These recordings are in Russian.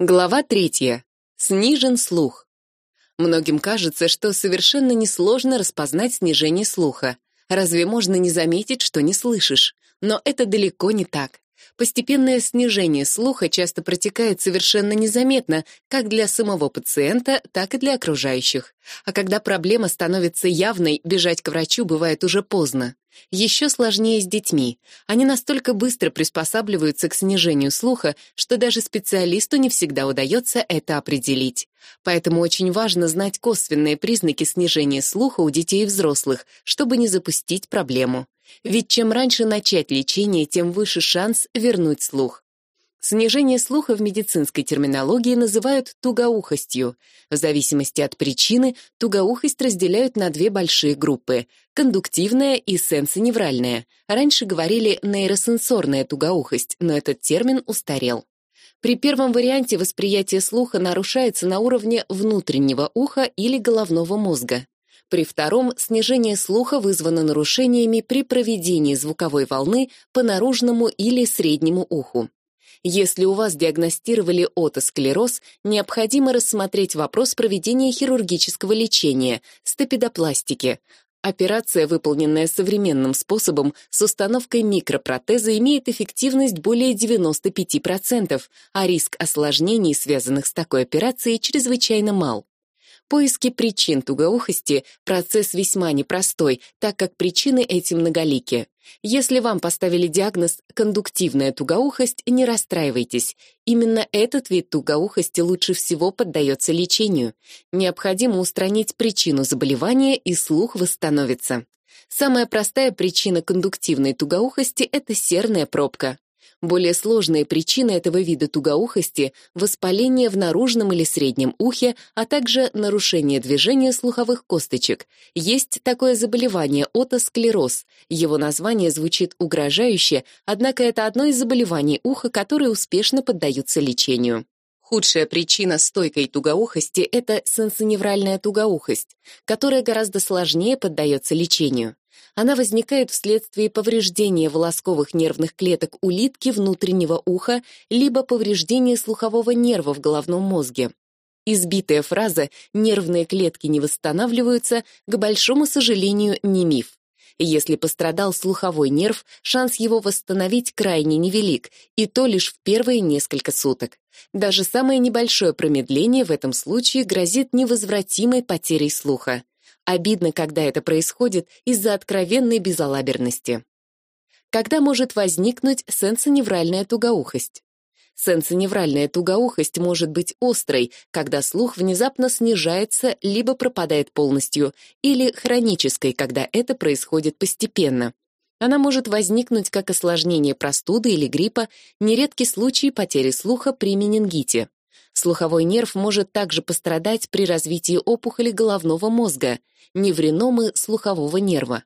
Глава третья. Снижен слух. Многим кажется, что совершенно несложно распознать снижение слуха. Разве можно не заметить, что не слышишь? Но это далеко не так. Постепенное снижение слуха часто протекает совершенно незаметно как для самого пациента, так и для окружающих. А когда проблема становится явной, бежать к врачу бывает уже поздно. Еще сложнее с детьми. Они настолько быстро приспосабливаются к снижению слуха, что даже специалисту не всегда удается это определить. Поэтому очень важно знать косвенные признаки снижения слуха у детей и взрослых, чтобы не запустить проблему. Ведь чем раньше начать лечение, тем выше шанс вернуть слух. Снижение слуха в медицинской терминологии называют тугоухостью. В зависимости от причины тугоухость разделяют на две большие группы — кондуктивная и сенсоневральная. Раньше говорили нейросенсорная тугоухость, но этот термин устарел. При первом варианте восприятие слуха нарушается на уровне внутреннего уха или головного мозга. При втором снижение слуха вызвано нарушениями при проведении звуковой волны по наружному или среднему уху. Если у вас диагностировали отосклероз, необходимо рассмотреть вопрос проведения хирургического лечения, стапедопластики. Операция, выполненная современным способом с установкой микропротеза, имеет эффективность более 95%, а риск осложнений, связанных с такой операцией, чрезвычайно мал. Поиски причин тугоухости – процесс весьма непростой, так как причины эти многолики. Если вам поставили диагноз «кондуктивная тугоухость», не расстраивайтесь. Именно этот вид тугоухости лучше всего поддается лечению. Необходимо устранить причину заболевания, и слух восстановится. Самая простая причина кондуктивной тугоухости – это серная пробка. Более сложные причины этого вида тугоухости – воспаление в наружном или среднем ухе, а также нарушение движения слуховых косточек. Есть такое заболевание – отосклероз. Его название звучит угрожающе, однако это одно из заболеваний уха, которые успешно поддаются лечению. Худшая причина стойкой тугоухости – это сенсоневральная тугоухость, которая гораздо сложнее поддается лечению. Она возникает вследствие повреждения волосковых нервных клеток улитки внутреннего уха либо повреждения слухового нерва в головном мозге. Избитая фраза «нервные клетки не восстанавливаются» к большому сожалению не миф. Если пострадал слуховой нерв, шанс его восстановить крайне невелик, и то лишь в первые несколько суток. Даже самое небольшое промедление в этом случае грозит невозвратимой потерей слуха. Обидно, когда это происходит из-за откровенной безалаберности. Когда может возникнуть сенсоневральная тугоухость? Сенсоневральная тугоухость может быть острой, когда слух внезапно снижается либо пропадает полностью, или хронической, когда это происходит постепенно. Она может возникнуть как осложнение простуды или гриппа, нередкий случай потери слуха при менингите. Слуховой нерв может также пострадать при развитии опухоли головного мозга, невриномы слухового нерва.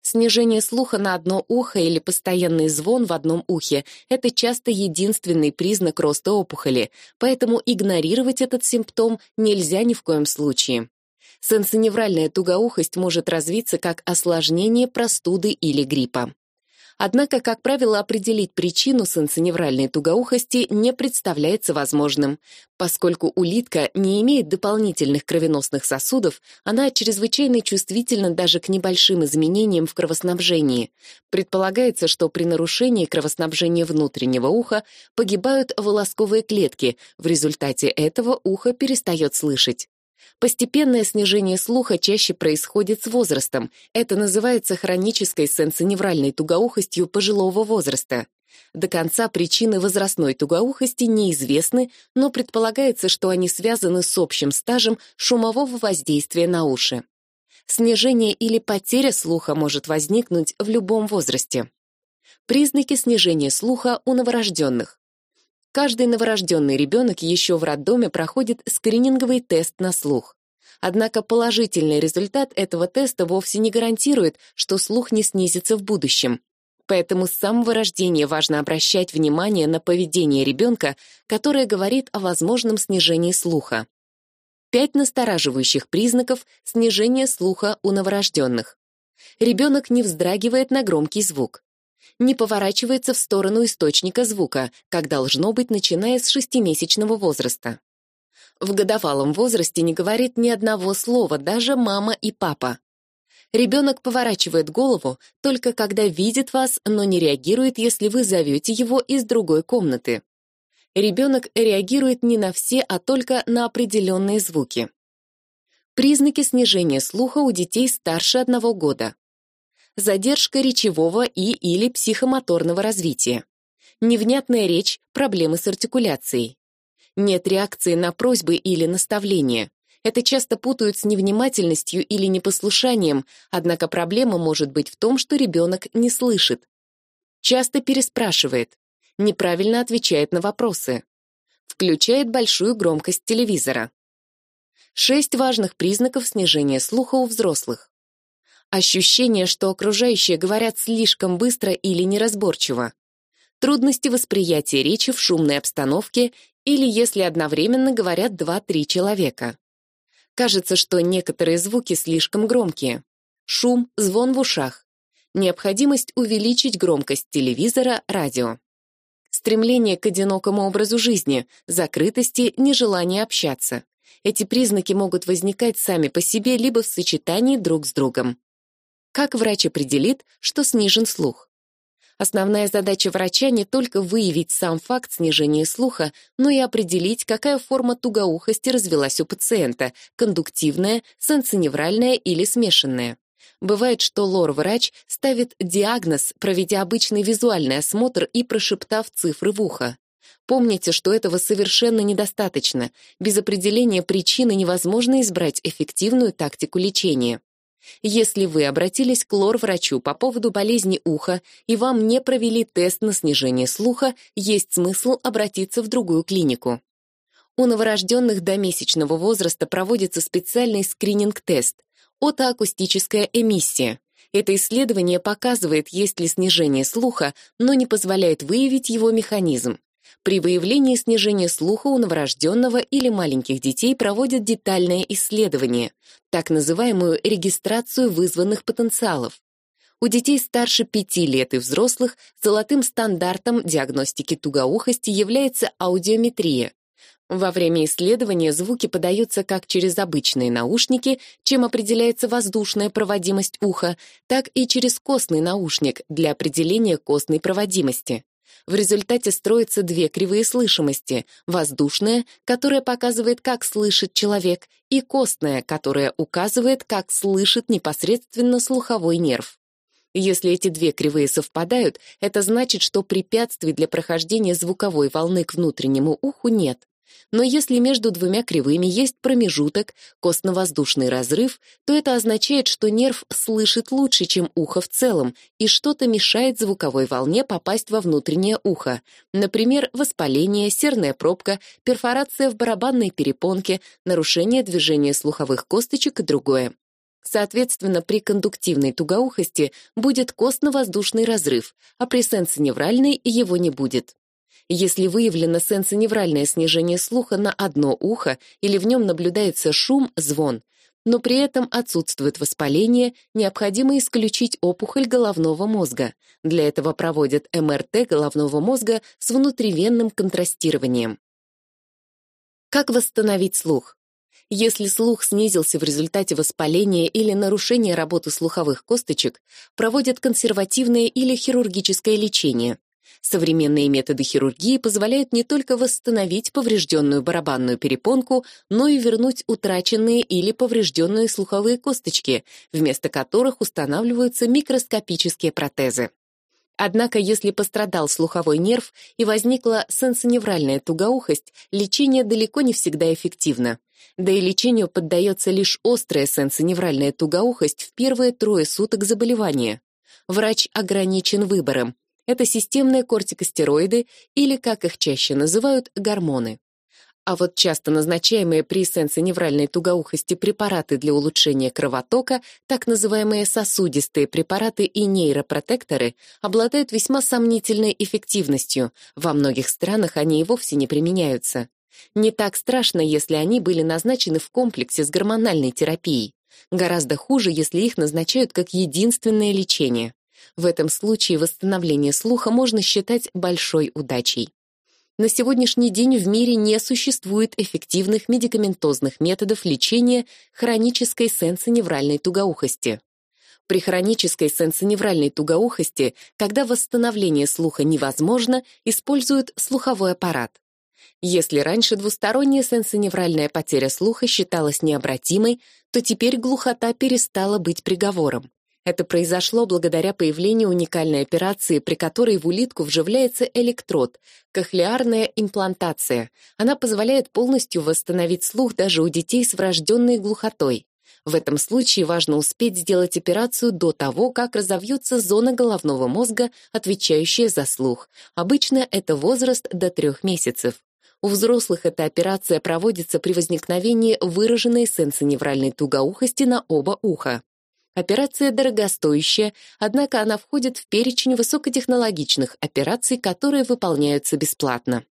Снижение слуха на одно ухо или постоянный звон в одном ухе – это часто единственный признак роста опухоли, поэтому игнорировать этот симптом нельзя ни в коем случае. Сенсоневральная тугоухость может развиться как осложнение простуды или гриппа. Однако, как правило, определить причину сенсоневральной тугоухости не представляется возможным. Поскольку улитка не имеет дополнительных кровеносных сосудов, она чрезвычайно чувствительна даже к небольшим изменениям в кровоснабжении. Предполагается, что при нарушении кровоснабжения внутреннего уха погибают волосковые клетки, в результате этого ухо перестает слышать. Постепенное снижение слуха чаще происходит с возрастом. Это называется хронической сенсоневральной тугоухостью пожилого возраста. До конца причины возрастной тугоухости неизвестны, но предполагается, что они связаны с общим стажем шумового воздействия на уши. Снижение или потеря слуха может возникнуть в любом возрасте. Признаки снижения слуха у новорожденных. Каждый новорожденный ребенок еще в роддоме проходит скрининговый тест на слух. Однако положительный результат этого теста вовсе не гарантирует, что слух не снизится в будущем. Поэтому с самого рождения важно обращать внимание на поведение ребенка, которое говорит о возможном снижении слуха. Пять настораживающих признаков снижения слуха у новорожденных. Ребенок не вздрагивает на громкий звук. Не поворачивается в сторону источника звука, как должно быть, начиная с шестимесячного возраста. В годовалом возрасте не говорит ни одного слова, даже мама и папа. Ребенок поворачивает голову только когда видит вас, но не реагирует, если вы зовете его из другой комнаты. Ребенок реагирует не на все, а только на определенные звуки. Признаки снижения слуха у детей старше одного года. Задержка речевого и или психомоторного развития. Невнятная речь, проблемы с артикуляцией. Нет реакции на просьбы или наставления. Это часто путают с невнимательностью или непослушанием, однако проблема может быть в том, что ребенок не слышит. Часто переспрашивает, неправильно отвечает на вопросы. Включает большую громкость телевизора. Шесть важных признаков снижения слуха у взрослых. Ощущение, что окружающие говорят слишком быстро или неразборчиво. Трудности восприятия речи в шумной обстановке или если одновременно говорят два-три человека. Кажется, что некоторые звуки слишком громкие. Шум, звон в ушах. Необходимость увеличить громкость телевизора, радио. Стремление к одинокому образу жизни, закрытости, нежелание общаться. Эти признаки могут возникать сами по себе либо в сочетании друг с другом. Как врач определит, что снижен слух? Основная задача врача не только выявить сам факт снижения слуха, но и определить, какая форма тугоухости развелась у пациента – кондуктивная, сенсоневральная или смешанная. Бывает, что лор-врач ставит диагноз, проведя обычный визуальный осмотр и прошептав цифры в ухо. Помните, что этого совершенно недостаточно. Без определения причины невозможно избрать эффективную тактику лечения. Если вы обратились к лор-врачу по поводу болезни уха и вам не провели тест на снижение слуха, есть смысл обратиться в другую клинику. У новорожденных до месячного возраста проводится специальный скрининг-тест – отоакустическая эмиссия. Это исследование показывает, есть ли снижение слуха, но не позволяет выявить его механизм. При выявлении снижения слуха у новорожденного или маленьких детей проводят детальное исследование, так называемую регистрацию вызванных потенциалов. У детей старше 5 лет и взрослых золотым стандартом диагностики тугоухости является аудиометрия. Во время исследования звуки подаются как через обычные наушники, чем определяется воздушная проводимость уха, так и через костный наушник для определения костной проводимости. В результате строятся две кривые слышимости — воздушная, которая показывает, как слышит человек, и костная, которая указывает, как слышит непосредственно слуховой нерв. Если эти две кривые совпадают, это значит, что препятствий для прохождения звуковой волны к внутреннему уху нет. Но если между двумя кривыми есть промежуток, костно-воздушный разрыв, то это означает, что нерв слышит лучше, чем ухо в целом, и что-то мешает звуковой волне попасть во внутреннее ухо. Например, воспаление, серная пробка, перфорация в барабанной перепонке, нарушение движения слуховых косточек и другое. Соответственно, при кондуктивной тугоухости будет костно-воздушный разрыв, а при сенсоневральной его не будет. Если выявлено сенсоневральное снижение слуха на одно ухо или в нем наблюдается шум, звон, но при этом отсутствует воспаление, необходимо исключить опухоль головного мозга. Для этого проводят МРТ головного мозга с внутривенным контрастированием. Как восстановить слух? Если слух снизился в результате воспаления или нарушения работы слуховых косточек, проводят консервативное или хирургическое лечение. Современные методы хирургии позволяют не только восстановить поврежденную барабанную перепонку, но и вернуть утраченные или поврежденные слуховые косточки, вместо которых устанавливаются микроскопические протезы. Однако, если пострадал слуховой нерв и возникла сенсоневральная тугоухость, лечение далеко не всегда эффективно. Да и лечению поддается лишь острая сенсоневральная тугоухость в первые трое суток заболевания. Врач ограничен выбором это системные кортикостероиды или, как их чаще называют, гормоны. А вот часто назначаемые при сенсоневральной тугоухости препараты для улучшения кровотока, так называемые сосудистые препараты и нейропротекторы, обладают весьма сомнительной эффективностью. Во многих странах они и вовсе не применяются. Не так страшно, если они были назначены в комплексе с гормональной терапией. Гораздо хуже, если их назначают как единственное лечение. В этом случае восстановление слуха можно считать большой удачей. На сегодняшний день в мире не существует эффективных медикаментозных методов лечения хронической сенсоневральной тугоухости. При хронической сенсоневральной тугоухости, когда восстановление слуха невозможно, используют слуховой аппарат. Если раньше двусторонняя сенсоневральная потеря слуха считалась необратимой, то теперь глухота перестала быть приговором. Это произошло благодаря появлению уникальной операции, при которой в улитку вживляется электрод – кохлеарная имплантация. Она позволяет полностью восстановить слух даже у детей с врожденной глухотой. В этом случае важно успеть сделать операцию до того, как разовьется зона головного мозга, отвечающая за слух. Обычно это возраст до трех месяцев. У взрослых эта операция проводится при возникновении выраженной сенсоневральной тугоухости на оба уха. Операция дорогостоящая, однако она входит в перечень высокотехнологичных операций, которые выполняются бесплатно.